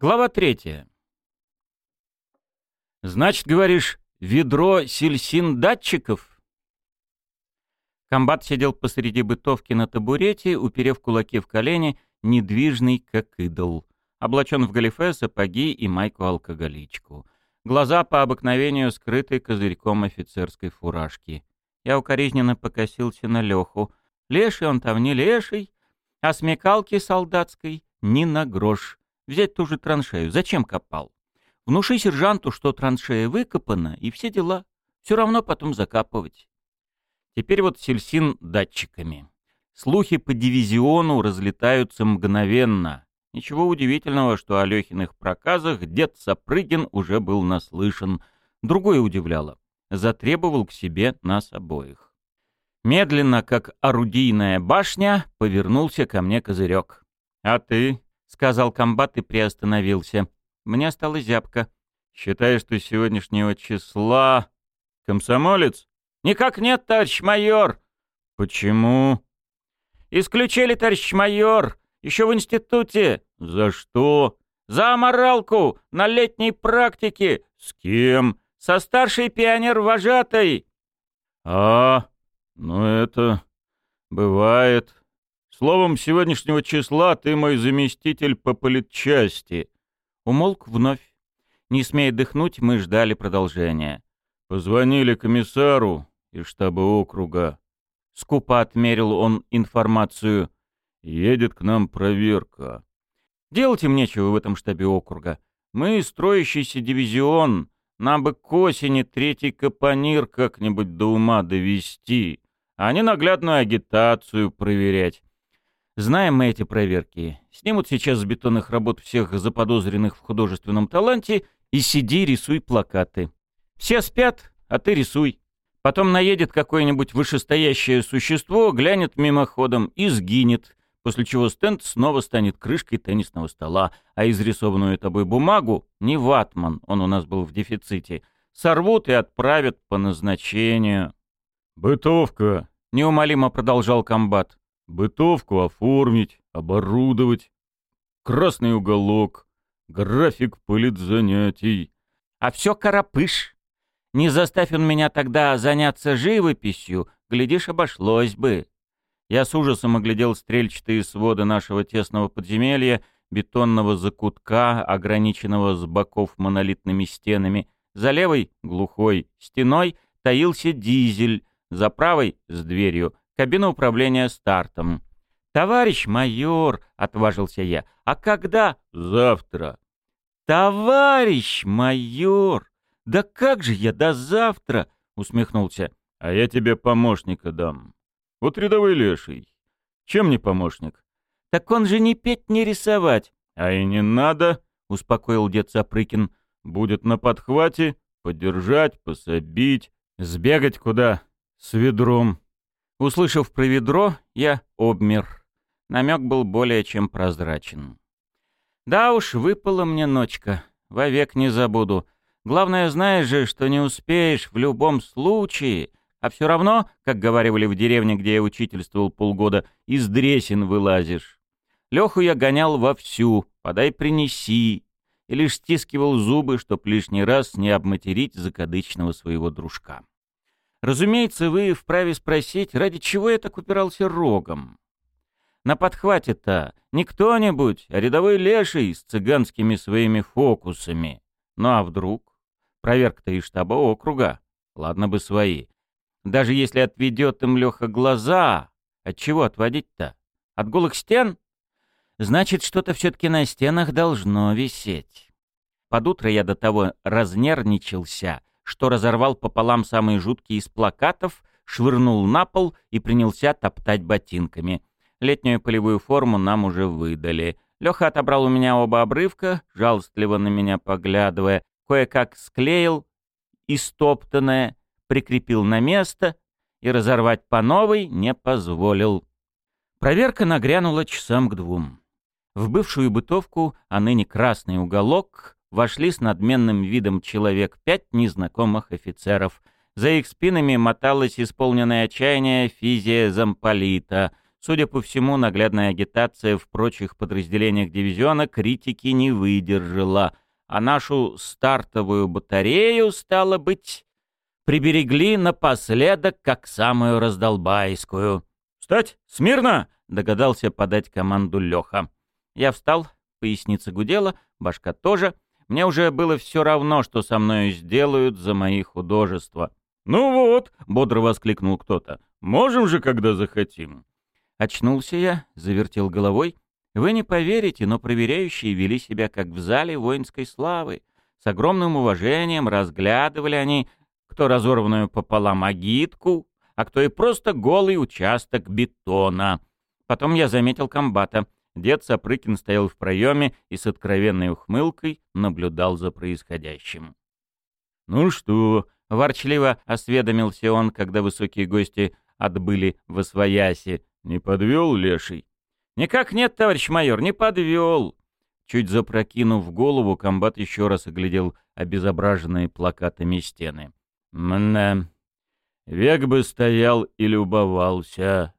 Глава третья. Значит, говоришь, ведро сельсин-датчиков? Комбат сидел посреди бытовки на табурете, уперев кулаки в колени, недвижный, как идол. Облачен в галифе, сапоги и майку-алкоголичку. Глаза по обыкновению скрыты козырьком офицерской фуражки. Я укоризненно покосился на Леху. Леший он там не леший, а смекалки солдатской ни на грош. Взять ту же траншею. Зачем копал? Внуши сержанту, что траншея выкопана, и все дела. Все равно потом закапывать. Теперь вот сельсин датчиками. Слухи по дивизиону разлетаются мгновенно. Ничего удивительного, что о Лехиных проказах дед Сапрыгин уже был наслышан. Другое удивляло. Затребовал к себе нас обоих. Медленно, как орудийная башня, повернулся ко мне козырек. «А ты?» — сказал комбат и приостановился. Мне стало зябко. «Считаешь, что сегодняшнего числа... комсомолец?» «Никак нет, товарищ майор!» «Почему?» «Исключили, товарищ майор! Еще в институте!» «За что?» «За аморалку! На летней практике!» «С кем?» «Со старшей пионер-вожатой!» «А, ну это... бывает...» Словом, сегодняшнего числа ты мой заместитель по политчасти. Умолк вновь. Не смея дыхнуть, мы ждали продолжения. Позвонили комиссару из штаба округа. Скупо отмерил он информацию. Едет к нам проверка. Делать им нечего в этом штабе округа. Мы строящийся дивизион. Нам бы к осени третий капонир как-нибудь до ума довести, а не наглядную агитацию проверять. Знаем мы эти проверки. Снимут сейчас с бетонных работ всех заподозренных в художественном таланте и сиди рисуй плакаты. Все спят, а ты рисуй. Потом наедет какое-нибудь вышестоящее существо, глянет мимоходом и сгинет, после чего стенд снова станет крышкой теннисного стола, а изрисованную тобой бумагу, не ватман, он у нас был в дефиците, сорвут и отправят по назначению. «Бытовка», — неумолимо продолжал комбат. Бытовку оформить, оборудовать. Красный уголок, график политзанятий. А все карапыш. Не заставь он меня тогда заняться живописью, глядишь, обошлось бы. Я с ужасом оглядел стрельчатые своды нашего тесного подземелья, бетонного закутка, ограниченного с боков монолитными стенами. За левой, глухой, стеной таился дизель, за правой, с дверью, кабина управления стартом. «Товарищ майор!» — отважился я. «А когда?» «Завтра». «Товарищ майор! Да как же я до завтра?» — усмехнулся. «А я тебе помощника дам. Вот рядовой леший. Чем не помощник?» «Так он же не петь, не рисовать». «А и не надо», — успокоил дед Сапрыкин. «Будет на подхвате, подержать, пособить, сбегать куда с ведром». Услышав про ведро, я обмер. Намек был более чем прозрачен. Да уж, выпала мне ночка. Вовек не забуду. Главное, знаешь же, что не успеешь в любом случае. А все равно, как говорили в деревне, где я учительствовал полгода, из дресен вылазишь. Леху я гонял вовсю, подай принеси, и лишь стискивал зубы, чтоб лишний раз не обматерить закадычного своего дружка. Разумеется, вы вправе спросить, ради чего я так упирался рогом. На подхвате-то не кто-нибудь, а рядовой леший с цыганскими своими фокусами. Ну а вдруг? Проверка-то из штаба округа. Ладно бы свои. Даже если отведет им Леха глаза, от чего отводить-то? От голых стен? Значит, что-то все-таки на стенах должно висеть. Под утро я до того разнервничался, что разорвал пополам самые жуткие из плакатов, швырнул на пол и принялся топтать ботинками. Летнюю полевую форму нам уже выдали. Леха отобрал у меня оба обрывка, жалостливо на меня поглядывая, кое-как склеил истоптанное, прикрепил на место и разорвать по новой не позволил. Проверка нагрянула часам к двум. В бывшую бытовку, а ныне красный уголок, вошли с надменным видом человек пять незнакомых офицеров. За их спинами моталась исполненная отчаяния физия замполита. Судя по всему, наглядная агитация в прочих подразделениях дивизиона критики не выдержала, а нашу стартовую батарею, стало быть, приберегли напоследок как самую раздолбайскую. «Встать! Смирно!» — догадался подать команду Леха. Я встал, поясница гудела, башка тоже. Мне уже было все равно, что со мною сделают за мои художества. «Ну вот!» — бодро воскликнул кто-то. «Можем же, когда захотим!» Очнулся я, завертел головой. Вы не поверите, но проверяющие вели себя как в зале воинской славы. С огромным уважением разглядывали они, кто разорванную пополам агитку, а кто и просто голый участок бетона. Потом я заметил комбата. Дед Сапрыкин стоял в проеме и с откровенной ухмылкой наблюдал за происходящим. «Ну что?» — ворчливо осведомился он, когда высокие гости отбыли в Освояси. «Не подвел леший?» «Никак нет, товарищ майор, не подвел!» Чуть запрокинув голову, комбат еще раз оглядел обезображенные плакатами стены. «Мна, Век бы стоял и любовался.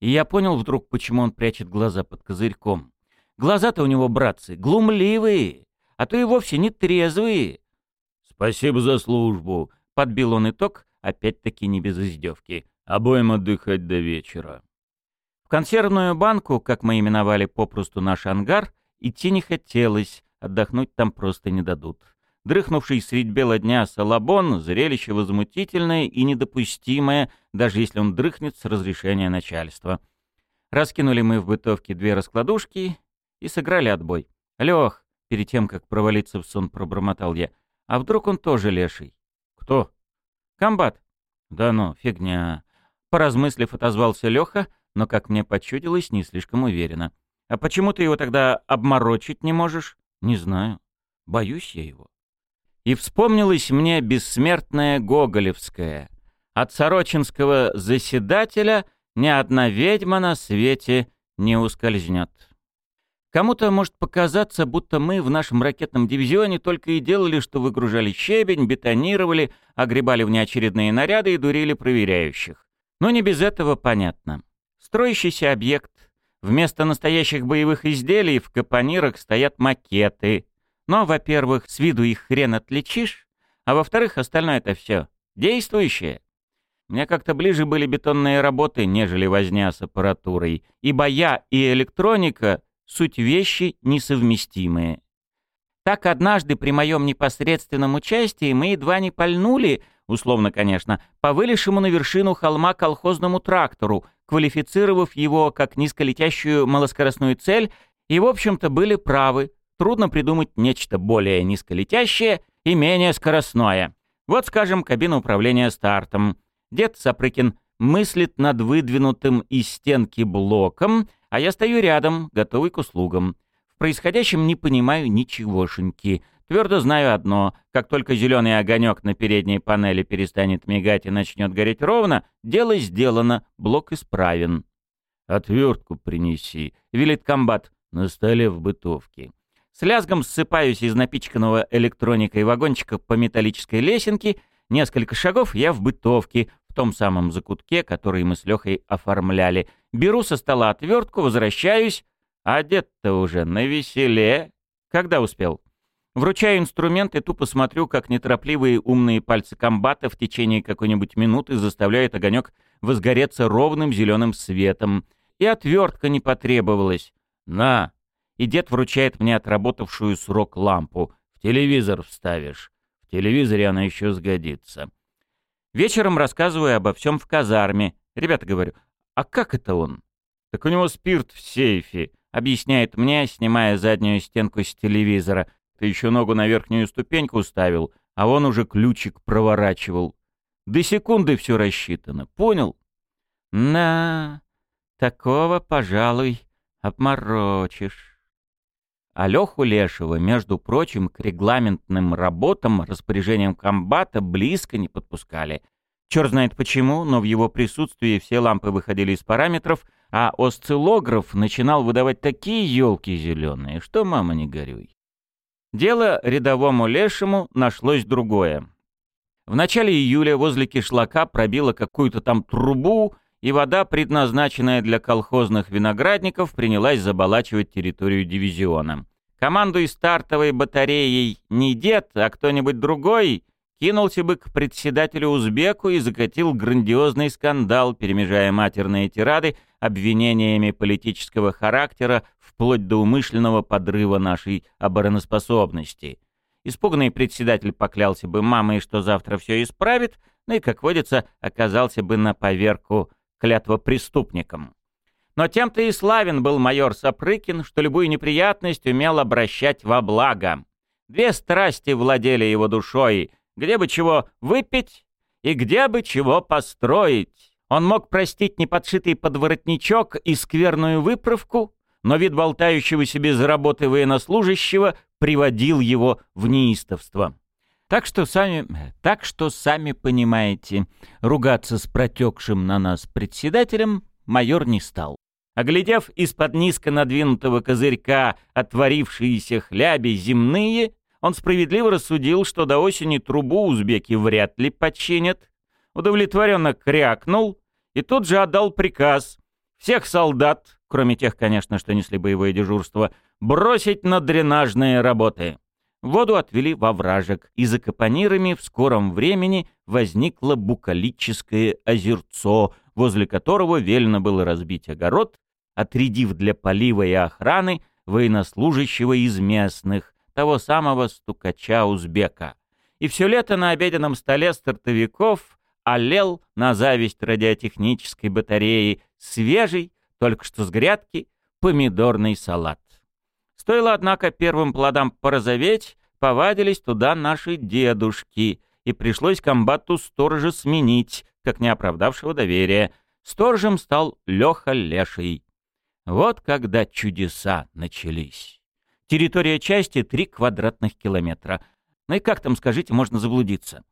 И я понял вдруг, почему он прячет глаза под козырьком. Глаза-то у него, братцы, глумливые, а то и вовсе не трезвые. «Спасибо за службу», — подбил он итог, опять-таки не без издевки. «Обоим отдыхать до вечера». В консервную банку, как мы именовали попросту наш ангар, идти не хотелось, отдохнуть там просто не дадут. Дрыхнувший средь бела дня Салабон — зрелище возмутительное и недопустимое, даже если он дрыхнет с разрешения начальства. Раскинули мы в бытовке две раскладушки и сыграли отбой. «Лёх», перед тем, как провалиться в сон, пробормотал я, «а вдруг он тоже леший?» «Кто?» «Комбат». «Да ну, фигня». Поразмыслив, отозвался Лёха, но, как мне почудилось, не слишком уверенно. «А почему ты его тогда обморочить не можешь?» «Не знаю. Боюсь я его». И вспомнилось мне бессмертная Гоголевская. От сорочинского заседателя ни одна ведьма на свете не ускользнет. Кому-то может показаться, будто мы в нашем ракетном дивизионе только и делали, что выгружали щебень, бетонировали, огребали внеочередные наряды и дурили проверяющих. Но не без этого понятно. Строящийся объект. Вместо настоящих боевых изделий в капонирах стоят макеты, но, во-первых, с виду их хрен отличишь, а во-вторых, остальное это все действующее. Мне как-то ближе были бетонные работы, нежели возня с аппаратурой, ибо я и электроника — суть вещи несовместимые. Так однажды при моем непосредственном участии мы едва не пальнули, условно, конечно, по вылезшему на вершину холма колхозному трактору, квалифицировав его как низколетящую малоскоростную цель, и, в общем-то, были правы, трудно придумать нечто более низколетящее и менее скоростное. Вот, скажем, кабина управления стартом. Дед Сапрыкин мыслит над выдвинутым из стенки блоком, а я стою рядом, готовый к услугам. В происходящем не понимаю ничегошеньки. Твердо знаю одно. Как только зеленый огонек на передней панели перестанет мигать и начнет гореть ровно, дело сделано, блок исправен. «Отвертку принеси», — велит комбат. «На столе в бытовке». С лязгом ссыпаюсь из напичканного электроникой вагончика по металлической лесенке. Несколько шагов я в бытовке, в том самом закутке, который мы с Лехой оформляли. Беру со стола отвертку, возвращаюсь. Одет-то уже на веселе. Когда успел? Вручаю инструмент и тупо смотрю, как неторопливые умные пальцы комбата в течение какой-нибудь минуты заставляют огонек возгореться ровным зеленым светом. И отвертка не потребовалась. «На, и дед вручает мне отработавшую срок лампу. В телевизор вставишь. В телевизоре она еще сгодится. Вечером рассказываю обо всем в казарме. Ребята, говорю, а как это он? Так у него спирт в сейфе, объясняет мне, снимая заднюю стенку с телевизора. Ты еще ногу на верхнюю ступеньку ставил, а он уже ключик проворачивал. До секунды все рассчитано, понял? На, такого, пожалуй, обморочишь. Алёху Лешего, между прочим, к регламентным работам распоряжением комбата близко не подпускали. Чёрт знает почему, но в его присутствии все лампы выходили из параметров, а осциллограф начинал выдавать такие елки зеленые, что мама не горюй. Дело рядовому Лешему нашлось другое. В начале июля возле кишлака пробило какую-то там трубу, и вода, предназначенная для колхозных виноградников, принялась заболачивать территорию дивизиона. Командуй стартовой батареей не дед, а кто-нибудь другой, кинулся бы к председателю Узбеку и закатил грандиозный скандал, перемежая матерные тирады обвинениями политического характера вплоть до умышленного подрыва нашей обороноспособности. Испуганный председатель поклялся бы мамой, что завтра все исправит, ну и, как водится, оказался бы на поверку клятвопреступником. Но тем-то и славен был майор Сапрыкин, что любую неприятность умел обращать во благо. Две страсти владели его душой — где бы чего выпить и где бы чего построить. Он мог простить неподшитый подворотничок и скверную выправку, но вид болтающегося без работы военнослужащего приводил его в неистовство. Так что сами, так что сами понимаете, ругаться с протекшим на нас председателем майор не стал. Оглядев из-под низко надвинутого козырька отворившиеся хляби земные, он справедливо рассудил, что до осени трубу узбеки вряд ли починят. Удовлетворенно крякнул и тут же отдал приказ всех солдат, кроме тех, конечно, что несли боевое дежурство, бросить на дренажные работы. Воду отвели во вражек, и за капонирами в скором времени возникло букалическое озерцо, возле которого велено было разбить огород, отрядив для полива и охраны военнослужащего из местных, того самого стукача-узбека. И все лето на обеденном столе стартовиков олел на зависть радиотехнической батареи свежий, только что с грядки, помидорный салат. Стоило, однако, первым плодам порозоветь, повадились туда наши дедушки, и пришлось комбату сторожа сменить, как не оправдавшего доверия. Сторожем стал Леха Леший. Вот когда чудеса начались. Территория части — 3 квадратных километра. Ну и как там, скажите, можно заблудиться?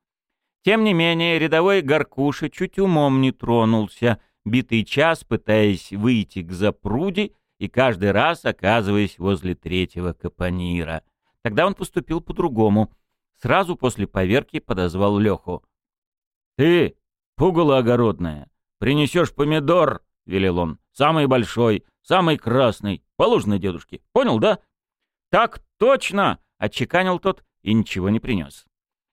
Тем не менее, рядовой Горкуша чуть умом не тронулся, битый час пытаясь выйти к запруде и каждый раз оказываясь возле третьего капонира. Тогда он поступил по-другому. Сразу после поверки подозвал Леху. «Ты, пугало огородное, принесешь помидор!» — велел он. «Самый большой, самый красный. Положено дедушке. Понял, да?» «Так точно!» — отчеканил тот и ничего не принес.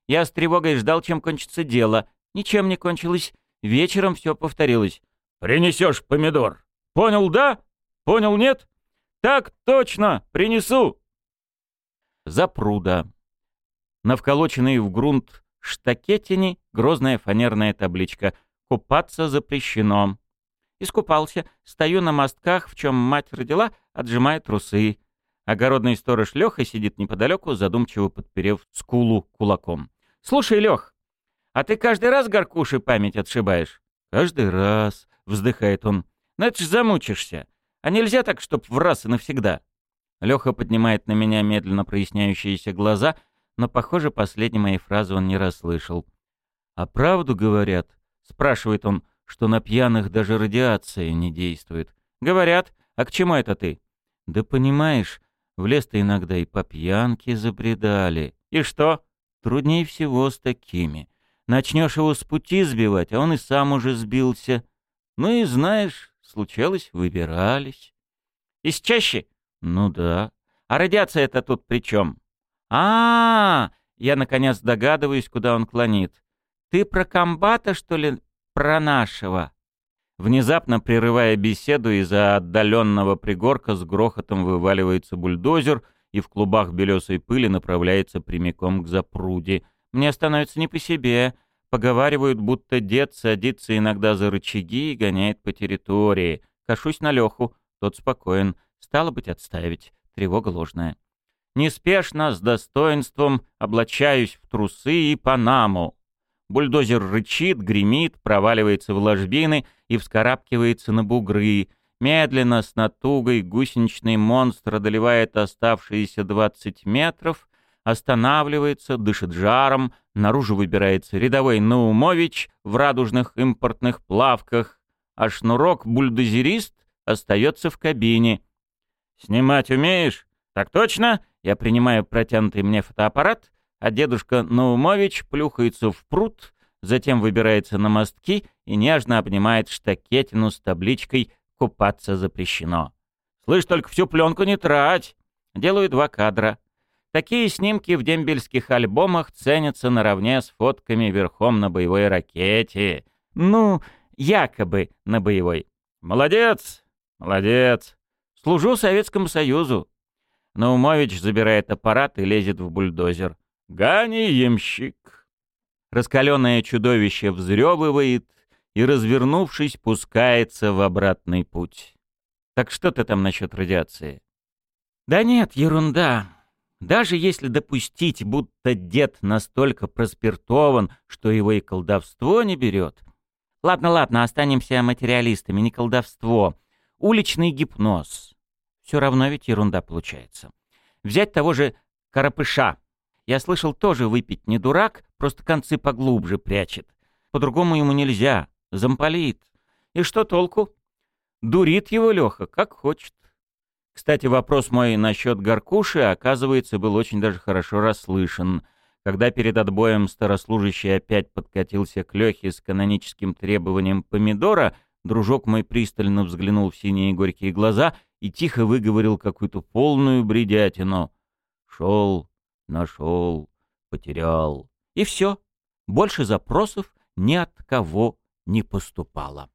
Я с тревогой ждал, чем кончится дело. Ничем не кончилось. Вечером все повторилось. «Принесешь помидор. Понял, да? Понял, нет? Так точно! Принесу!» Запруда. На вколоченной в грунт штакетине грозная фанерная табличка «Купаться запрещено». Искупался, стою на мостках, в чем мать родила, отжимая трусы. Огородный сторож Леха сидит неподалеку, задумчиво подперев скулу кулаком. «Слушай, Лех, а ты каждый раз горкуши память отшибаешь?» «Каждый раз», — вздыхает он. «Ну это замучишься. А нельзя так, чтоб в раз и навсегда». Леха поднимает на меня медленно проясняющиеся глаза, но, похоже, последней моей фразы он не расслышал. «А правду говорят?» — спрашивает он, что на пьяных даже радиация не действует. «Говорят. А к чему это ты?» «Да понимаешь, в лес-то иногда и по пьянке забредали. И что? Труднее всего с такими. Начнешь его с пути сбивать, а он и сам уже сбился. Ну и знаешь, случалось, выбирались. Из чаще? Ну да. А радиация это тут при чем? А, -а, а Я, наконец, догадываюсь, куда он клонит. Ты про комбата, что ли? Про нашего? Внезапно прерывая беседу, из-за отдаленного пригорка с грохотом вываливается бульдозер и в клубах белесой пыли направляется прямиком к запруде. Мне становится не по себе. Поговаривают, будто дед садится иногда за рычаги и гоняет по территории. Кашусь на Леху, тот спокоен. Стало быть, отставить. Тревога ложная. Неспешно, с достоинством, облачаюсь в трусы и панаму. Бульдозер рычит, гремит, проваливается в ложбины и вскарабкивается на бугры. Медленно, с натугой, гусеничный монстр одолевает оставшиеся 20 метров, останавливается, дышит жаром, наружу выбирается рядовой Наумович в радужных импортных плавках, а шнурок-бульдозерист остается в кабине. «Снимать умеешь?» «Так точно!» Я принимаю протянутый мне фотоаппарат, а дедушка Наумович плюхается в пруд, затем выбирается на мостки и нежно обнимает штакетину с табличкой «Купаться запрещено». «Слышь, только всю пленку не трать!» Делаю два кадра. Такие снимки в дембельских альбомах ценятся наравне с фотками верхом на боевой ракете. Ну, якобы на боевой. Молодец! Молодец! Служу Советскому Союзу. Наумович забирает аппарат и лезет в бульдозер. Гани, ямщик! Раскаленное чудовище взрёвывает и, развернувшись, пускается в обратный путь. Так что ты там насчет радиации? Да нет, ерунда. Даже если допустить, будто дед настолько проспиртован, что его и колдовство не берет. Ладно, ладно, останемся материалистами, не колдовство. Уличный гипноз. Все равно ведь ерунда получается. Взять того же Карапыша. Я слышал, тоже выпить не дурак, просто концы поглубже прячет. По-другому ему нельзя. Замполит. И что толку? Дурит его Леха, как хочет. Кстати, вопрос мой насчет Гаркуши, оказывается, был очень даже хорошо расслышан. Когда перед отбоем старослужащий опять подкатился к Лехе с каноническим требованием помидора, дружок мой пристально взглянул в синие горькие глаза и тихо выговорил какую-то полную бредятину. «Шел, нашел, потерял». И все. Больше запросов ни от кого не поступало.